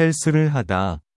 헬스를 하다.